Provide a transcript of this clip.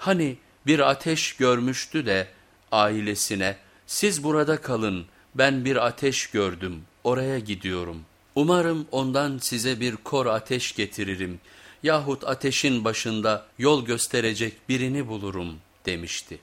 Hani bir ateş görmüştü de ailesine siz burada kalın ben bir ateş gördüm oraya gidiyorum. Umarım ondan size bir kor ateş getiririm yahut ateşin başında yol gösterecek birini bulurum demişti.